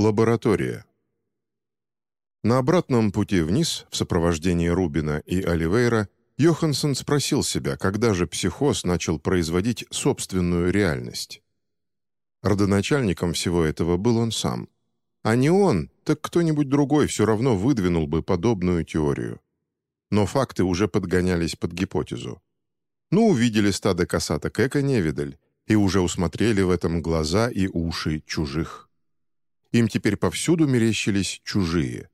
Лаборатория. На обратном пути вниз, в сопровождении Рубина и Оливейра, Йоханссон спросил себя, когда же психоз начал производить собственную реальность. Родоначальником всего этого был он сам. А не он, так кто-нибудь другой все равно выдвинул бы подобную теорию. Но факты уже подгонялись под гипотезу. Ну, увидели стадо косаток эко-невидаль, и уже усмотрели в этом глаза и уши чужих. Им теперь повсюду мерещились чужие.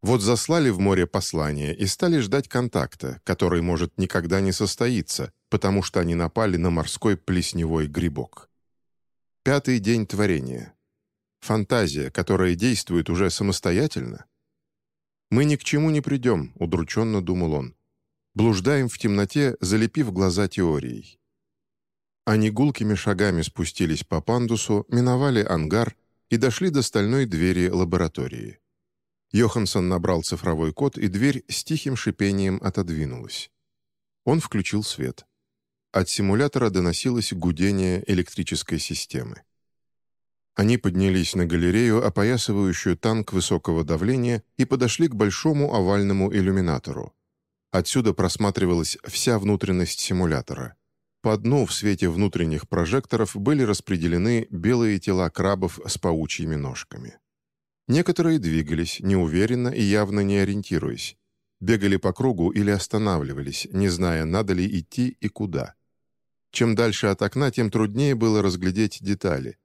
Вот заслали в море послание и стали ждать контакта, который может никогда не состоиться, потому что они напали на морской плесневой грибок. Пятый день творения. Фантазия, которая действует уже самостоятельно. «Мы ни к чему не придем», — удрученно думал он. «Блуждаем в темноте, залепив глаза теорией». Они гулкими шагами спустились по пандусу, миновали ангар и дошли до стальной двери лаборатории. Йоханссон набрал цифровой код, и дверь с тихим шипением отодвинулась. Он включил свет. От симулятора доносилось гудение электрической системы. Они поднялись на галерею, опоясывающую танк высокого давления, и подошли к большому овальному иллюминатору. Отсюда просматривалась вся внутренность симулятора. По дну в свете внутренних прожекторов были распределены белые тела крабов с паучьими ножками. Некоторые двигались, неуверенно и явно не ориентируясь. Бегали по кругу или останавливались, не зная, надо ли идти и куда. Чем дальше от окна, тем труднее было разглядеть детали.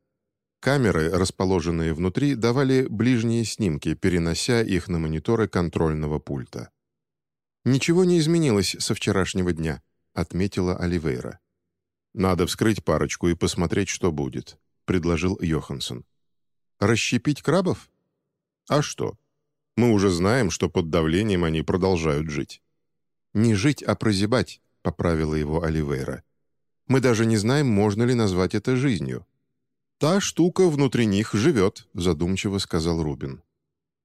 Камеры, расположенные внутри, давали ближние снимки, перенося их на мониторы контрольного пульта. «Ничего не изменилось со вчерашнего дня», — отметила Оливейра. «Надо вскрыть парочку и посмотреть, что будет», — предложил Йоханссон. «Расщепить крабов?» «А что? Мы уже знаем, что под давлением они продолжают жить». «Не жить, а прозябать», — поправила его Оливейра. «Мы даже не знаем, можно ли назвать это жизнью». «Та штука внутри них живет», — задумчиво сказал Рубин.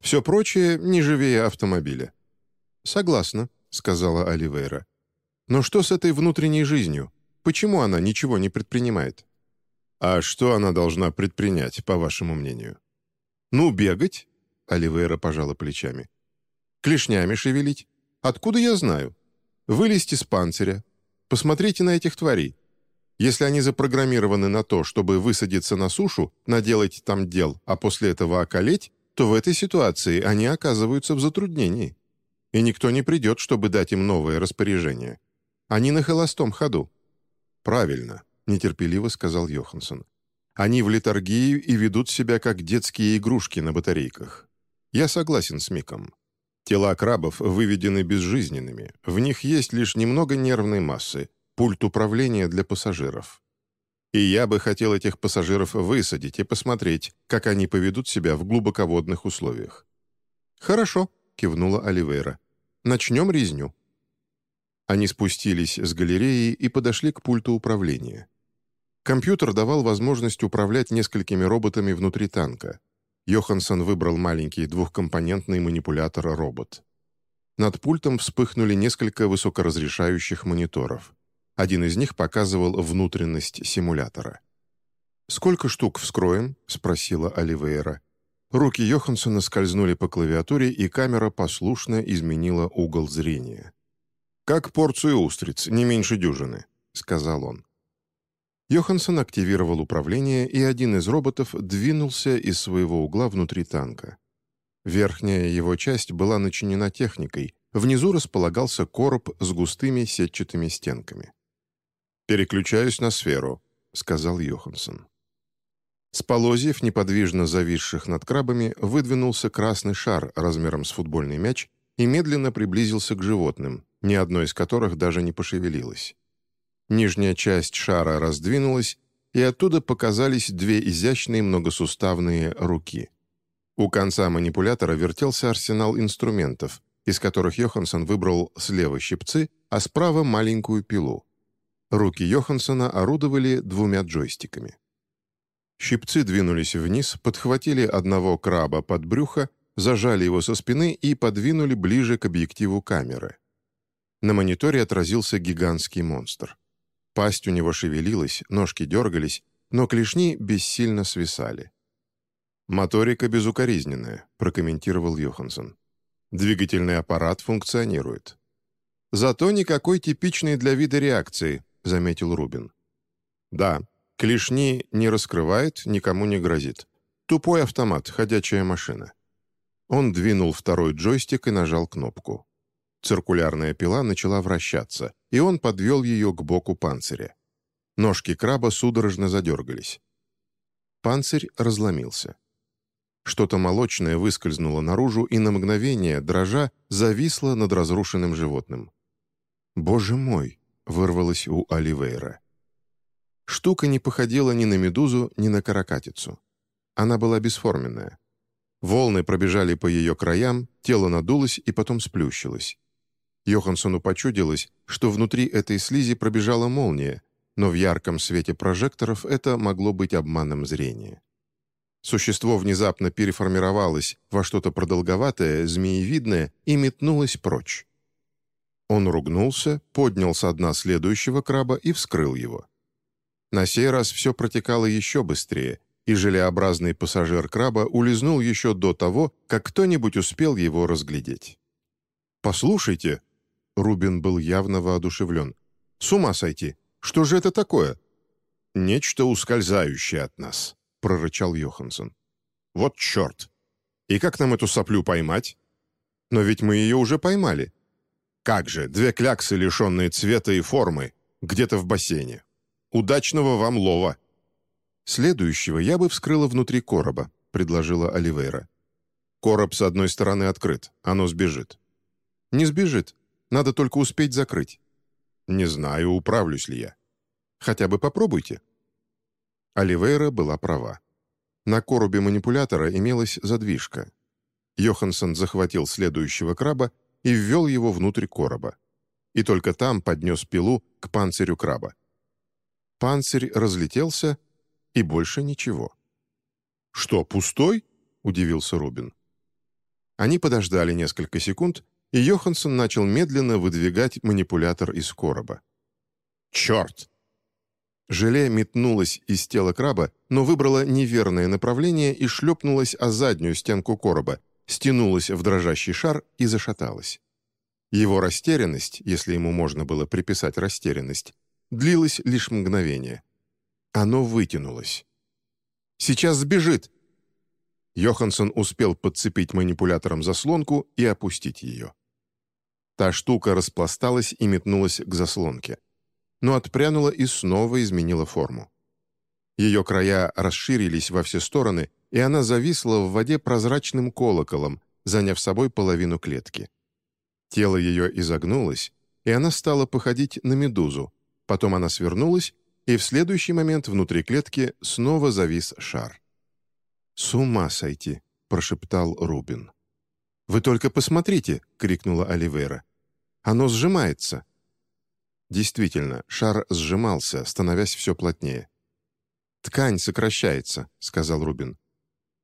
«Все прочее не живее автомобиля». «Согласна», — сказала Оливейра. «Но что с этой внутренней жизнью? Почему она ничего не предпринимает?» «А что она должна предпринять, по вашему мнению?» «Ну, бегать», — Оливейра пожала плечами. «Клешнями шевелить. Откуда я знаю? Вылезть из панциря. Посмотрите на этих тварей. Если они запрограммированы на то, чтобы высадиться на сушу, наделать там дел, а после этого околеть, то в этой ситуации они оказываются в затруднении. И никто не придет, чтобы дать им новое распоряжение. Они на холостом ходу. «Правильно», — нетерпеливо сказал Йоханссон. «Они в литургии и ведут себя как детские игрушки на батарейках. Я согласен с Миком. Тела крабов выведены безжизненными, в них есть лишь немного нервной массы, пульт управления для пассажиров. И я бы хотел этих пассажиров высадить и посмотреть, как они поведут себя в глубоководных условиях». «Хорошо», — кивнула Оливейра. «Начнем резню». Они спустились с галереи и подошли к пульту управления. Компьютер давал возможность управлять несколькими роботами внутри танка. Йоханссон выбрал маленький двухкомпонентный манипулятор-робот. Над пультом вспыхнули несколько высокоразрешающих мониторов. Один из них показывал внутренность симулятора. «Сколько штук вскроем?» — спросила Оливейра. Руки Йоханссона скользнули по клавиатуре, и камера послушно изменила угол зрения. «Как порцию устриц, не меньше дюжины», — сказал он. Йоханссон активировал управление, и один из роботов двинулся из своего угла внутри танка. Верхняя его часть была начинена техникой, внизу располагался короб с густыми сетчатыми стенками. «Переключаюсь на сферу», — сказал Йоханссон. С полозьев, неподвижно зависших над крабами, выдвинулся красный шар размером с футбольный мяч и медленно приблизился к животным, ни одно из которых даже не пошевелилось. Нижняя часть шара раздвинулась, и оттуда показались две изящные многосуставные руки. У конца манипулятора вертелся арсенал инструментов, из которых Йоханссон выбрал слева щипцы, а справа маленькую пилу. Руки Йоханссона орудовали двумя джойстиками. Щипцы двинулись вниз, подхватили одного краба под брюхо, зажали его со спины и подвинули ближе к объективу камеры. На мониторе отразился гигантский монстр. Пасть у него шевелилась, ножки дергались, но клешни бессильно свисали. «Моторика безукоризненная», — прокомментировал Йоханссон. «Двигательный аппарат функционирует». «Зато никакой типичной для вида реакции», — заметил Рубин. «Да, клешни не раскрывает, никому не грозит. Тупой автомат, ходячая машина». Он двинул второй джойстик и нажал кнопку. Циркулярная пила начала вращаться, и он подвел ее к боку панциря. Ножки краба судорожно задергались. Панцирь разломился. Что-то молочное выскользнуло наружу и на мгновение, дрожа, зависло над разрушенным животным. «Боже мой!» — вырвалось у Оливейра. Штука не походила ни на медузу, ни на каракатицу. Она была бесформенная. Волны пробежали по ее краям, тело надулось и потом сплющилось. Йоханссону почудилось, что внутри этой слизи пробежала молния, но в ярком свете прожекторов это могло быть обманом зрения. Существо внезапно переформировалось во что-то продолговатое, змеевидное и метнулось прочь. Он ругнулся, поднял со дна следующего краба и вскрыл его. На сей раз все протекало еще быстрее, и желеобразный пассажир краба улизнул еще до того, как кто-нибудь успел его разглядеть. «Послушайте!» Рубин был явно воодушевлен. «С ума сойти! Что же это такое?» «Нечто ускользающее от нас», — прорычал Йоханссон. «Вот черт! И как нам эту соплю поймать?» «Но ведь мы ее уже поймали». «Как же, две кляксы, лишенные цвета и формы, где-то в бассейне. Удачного вам лова!» «Следующего я бы вскрыла внутри короба», — предложила Оливейра. «Короб с одной стороны открыт, оно сбежит». «Не сбежит. Надо только успеть закрыть». «Не знаю, управлюсь ли я». «Хотя бы попробуйте». Оливейра была права. На коробе манипулятора имелась задвижка. Йоханссон захватил следующего краба и ввел его внутрь короба. И только там поднес пилу к панцирю краба. Панцирь разлетелся, и больше ничего. «Что, пустой?» — удивился Рубин. Они подождали несколько секунд, и Йоханссон начал медленно выдвигать манипулятор из короба. «Черт!» Желе метнулось из тела краба, но выбрало неверное направление и шлепнулось о заднюю стенку короба, стянулось в дрожащий шар и зашаталось. Его растерянность, если ему можно было приписать растерянность, длилась лишь мгновение. Оно вытянулось. «Сейчас сбежит!» Йоханссон успел подцепить манипулятором заслонку и опустить ее. Та штука распласталась и метнулась к заслонке но отпрянула и снова изменила форму. Ее края расширились во все стороны, и она зависла в воде прозрачным колоколом, заняв собой половину клетки. Тело ее изогнулось, и она стала походить на медузу. Потом она свернулась, и в следующий момент внутри клетки снова завис шар. «С ума сойти!» — прошептал Рубин. «Вы только посмотрите!» — крикнула Оливейра. «Оно сжимается!» Действительно, шар сжимался, становясь все плотнее. «Ткань сокращается», — сказал Рубин.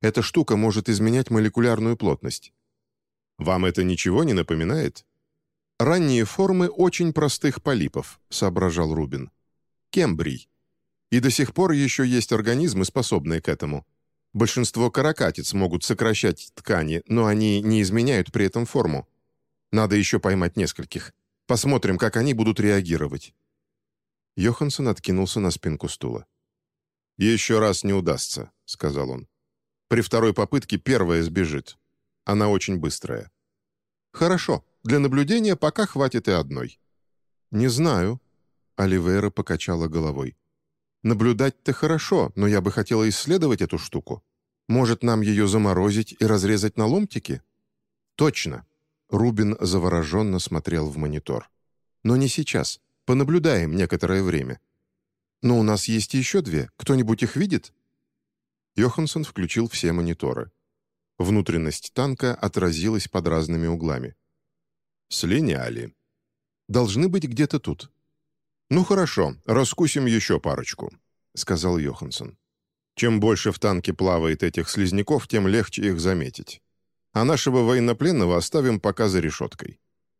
«Эта штука может изменять молекулярную плотность». «Вам это ничего не напоминает?» «Ранние формы очень простых полипов», — соображал Рубин. «Кембрий. И до сих пор еще есть организмы, способные к этому. Большинство каракатиц могут сокращать ткани, но они не изменяют при этом форму. Надо еще поймать нескольких. Посмотрим, как они будут реагировать». Йоханссон откинулся на спинку стула. «Еще раз не удастся», — сказал он. «При второй попытке первая сбежит. Она очень быстрая». «Хорошо, для наблюдения пока хватит и одной». «Не знаю», — Оливейра покачала головой. «Наблюдать-то хорошо, но я бы хотела исследовать эту штуку. Может, нам ее заморозить и разрезать на ломтики?» «Точно. Рубин завороженно смотрел в монитор. «Но не сейчас. Понаблюдаем некоторое время». «Но у нас есть еще две. Кто-нибудь их видит?» Йоханссон включил все мониторы. Внутренность танка отразилась под разными углами. «Слиняли. Должны быть где-то тут». «Ну хорошо, раскусим еще парочку», — сказал Йоханссон. «Чем больше в танке плавает этих слизняков, тем легче их заметить а нашего военнопленного оставим пока за решеткой.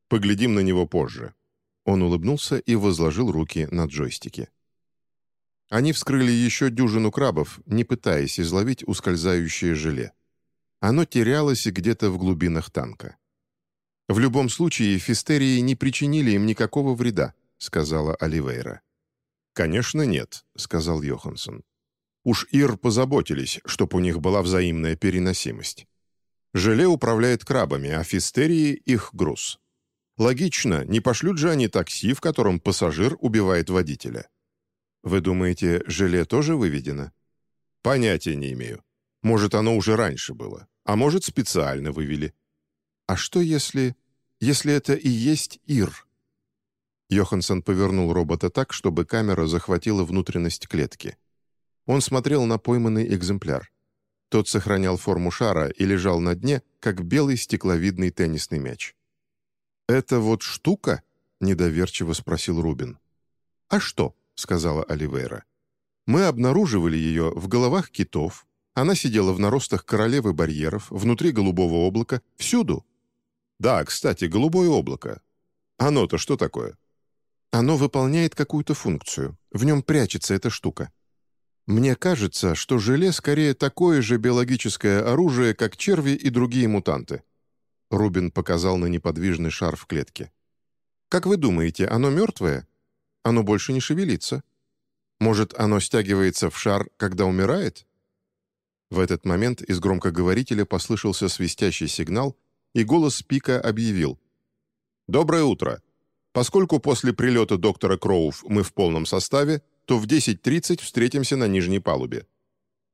Поглядим на него позже». Он улыбнулся и возложил руки на джойстики. Они вскрыли еще дюжину крабов, не пытаясь изловить ускользающее желе. Оно терялось где-то в глубинах танка. «В любом случае, фистерии не причинили им никакого вреда», — сказала Оливейра. «Конечно, нет», — сказал Йоханссон. «Уж Ир позаботились, чтоб у них была взаимная переносимость. Желе управляет крабами, а фистерии — их груз. Логично, не пошлют же они такси, в котором пассажир убивает водителя. Вы думаете, желе тоже выведено? Понятия не имею. Может, оно уже раньше было, а может, специально вывели. А что если... если это и есть Ир? Йоханссон повернул робота так, чтобы камера захватила внутренность клетки. Он смотрел на пойманный экземпляр. Тот сохранял форму шара и лежал на дне, как белый стекловидный теннисный мяч. «Это вот штука?» — недоверчиво спросил Рубин. «А что?» — сказала Оливейра. «Мы обнаруживали ее в головах китов. Она сидела в наростах королевы барьеров, внутри голубого облака, всюду». «Да, кстати, голубое облако. Оно-то что такое?» «Оно выполняет какую-то функцию. В нем прячется эта штука. Мне кажется, что желе скорее такое же биологическое оружие, как черви и другие мутанты». Рубин показал на неподвижный шар в клетке. «Как вы думаете, оно мертвое? Оно больше не шевелится. Может, оно стягивается в шар, когда умирает?» В этот момент из громкоговорителя послышался свистящий сигнал, и голос Пика объявил. «Доброе утро. Поскольку после прилета доктора Кроув мы в полном составе, то в 10.30 встретимся на нижней палубе.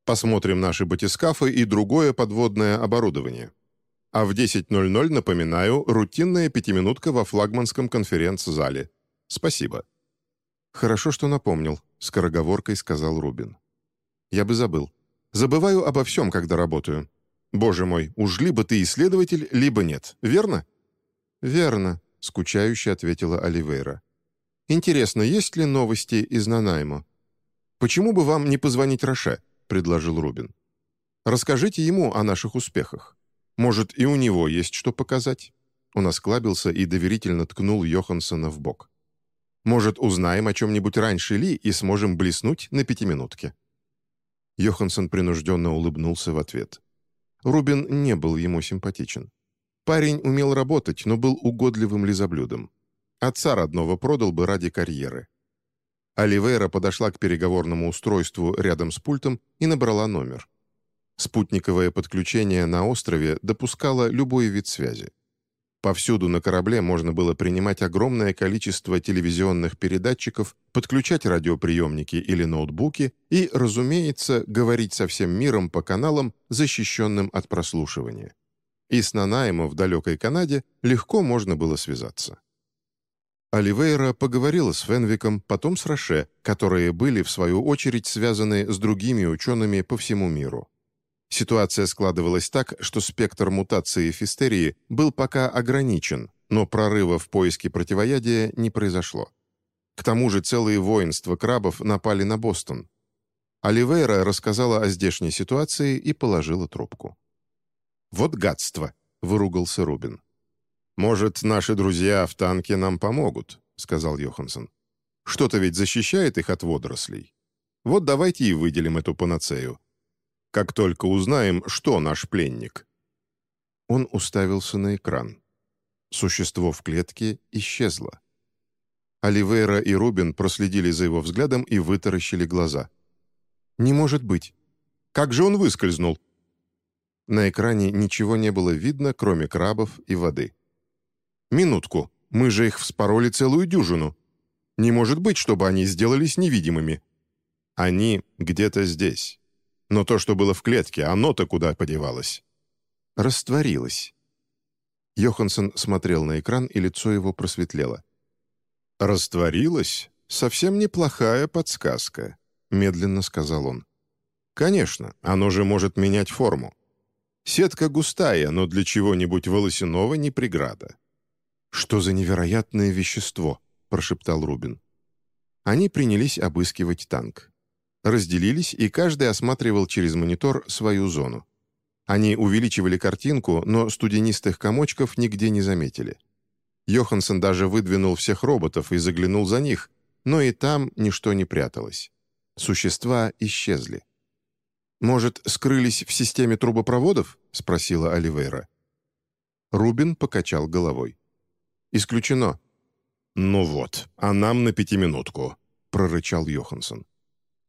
Посмотрим наши батискафы и другое подводное оборудование. А в 10.00, напоминаю, рутинная пятиминутка во флагманском конференц-зале. Спасибо». «Хорошо, что напомнил», — скороговоркой сказал Рубин. «Я бы забыл. Забываю обо всем, когда работаю. Боже мой, уж либо ты исследователь, либо нет, верно?» «Верно», — скучающе ответила Оливейра. «Интересно, есть ли новости из Нанаймо?» «Почему бы вам не позвонить Роше?» — предложил Рубин. «Расскажите ему о наших успехах. Может, и у него есть что показать?» Он осклабился и доверительно ткнул Йоханссона в бок. «Может, узнаем о чем-нибудь раньше Ли и сможем блеснуть на пятиминутке?» Йоханссон принужденно улыбнулся в ответ. Рубин не был ему симпатичен. Парень умел работать, но был угодливым лизоблюдом. Отца родного продал бы ради карьеры. Оливейра подошла к переговорному устройству рядом с пультом и набрала номер. Спутниковое подключение на острове допускало любой вид связи. Повсюду на корабле можно было принимать огромное количество телевизионных передатчиков, подключать радиоприемники или ноутбуки и, разумеется, говорить со всем миром по каналам, защищенным от прослушивания. И с Нанаемо в далекой Канаде легко можно было связаться. Оливейра поговорила с Фенвиком, потом с Роше, которые были, в свою очередь, связаны с другими учеными по всему миру. Ситуация складывалась так, что спектр мутации фистерии был пока ограничен, но прорыва в поиске противоядия не произошло. К тому же целые воинства крабов напали на Бостон. Оливейра рассказала о здешней ситуации и положила трубку. «Вот гадство!» — выругался Рубин. «Может, наши друзья в танке нам помогут», — сказал Йоханссон. «Что-то ведь защищает их от водорослей. Вот давайте и выделим эту панацею. Как только узнаем, что наш пленник». Он уставился на экран. Существо в клетке исчезло. Оливейра и Рубин проследили за его взглядом и вытаращили глаза. «Не может быть! Как же он выскользнул?» На экране ничего не было видно, кроме крабов и воды. «Минутку, мы же их вспороли целую дюжину. Не может быть, чтобы они сделались невидимыми». «Они где-то здесь. Но то, что было в клетке, оно-то куда подевалось?» «Растворилось». Йоханссон смотрел на экран, и лицо его просветлело. «Растворилось? Совсем неплохая подсказка», — медленно сказал он. «Конечно, оно же может менять форму. Сетка густая, но для чего-нибудь волосяного не преграда. «Что за невероятное вещество?» — прошептал Рубин. Они принялись обыскивать танк. Разделились, и каждый осматривал через монитор свою зону. Они увеличивали картинку, но студенистых комочков нигде не заметили. Йоханссон даже выдвинул всех роботов и заглянул за них, но и там ничто не пряталось. Существа исчезли. «Может, скрылись в системе трубопроводов?» — спросила Оливейра. Рубин покачал головой. «Исключено». «Ну вот, а нам на пятиминутку», — прорычал Йоханссон.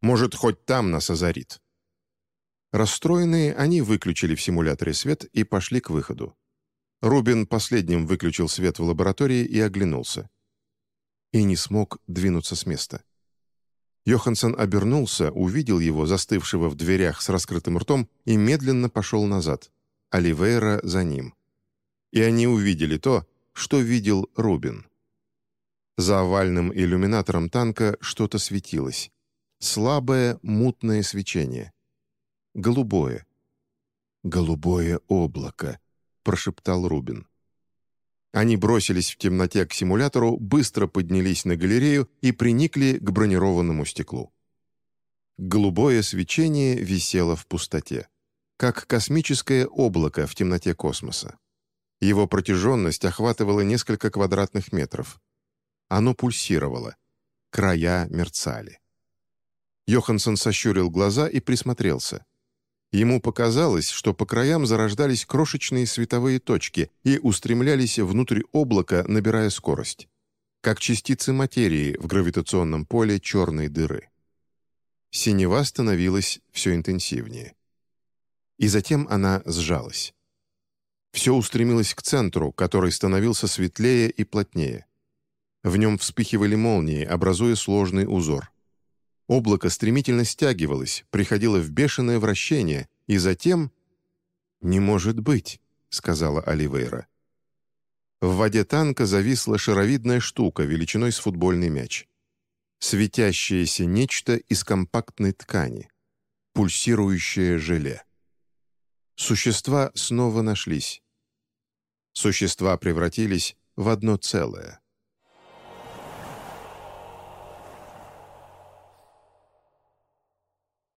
«Может, хоть там нас озарит». Расстроенные, они выключили в симуляторе свет и пошли к выходу. Рубин последним выключил свет в лаборатории и оглянулся. И не смог двинуться с места. Йоханссон обернулся, увидел его, застывшего в дверях с раскрытым ртом, и медленно пошел назад. Оливейра за ним. И они увидели то, что видел Рубин. За овальным иллюминатором танка что-то светилось. Слабое, мутное свечение. Голубое. «Голубое облако», — прошептал Рубин. Они бросились в темноте к симулятору, быстро поднялись на галерею и приникли к бронированному стеклу. Голубое свечение висело в пустоте, как космическое облако в темноте космоса. Его протяженность охватывала несколько квадратных метров. Оно пульсировало. Края мерцали. Йоханссон сощурил глаза и присмотрелся. Ему показалось, что по краям зарождались крошечные световые точки и устремлялись внутрь облака, набирая скорость, как частицы материи в гравитационном поле черной дыры. Синева становилась все интенсивнее. И затем она сжалась. Все устремилось к центру, который становился светлее и плотнее. В нем вспыхивали молнии, образуя сложный узор. Облако стремительно стягивалось, приходило в бешеное вращение, и затем... «Не может быть», — сказала Оливейра. В воде танка зависла шаровидная штука величиной с футбольный мяч. Светящееся нечто из компактной ткани. Пульсирующее желе. Существа снова нашлись. Существа превратились в одно целое.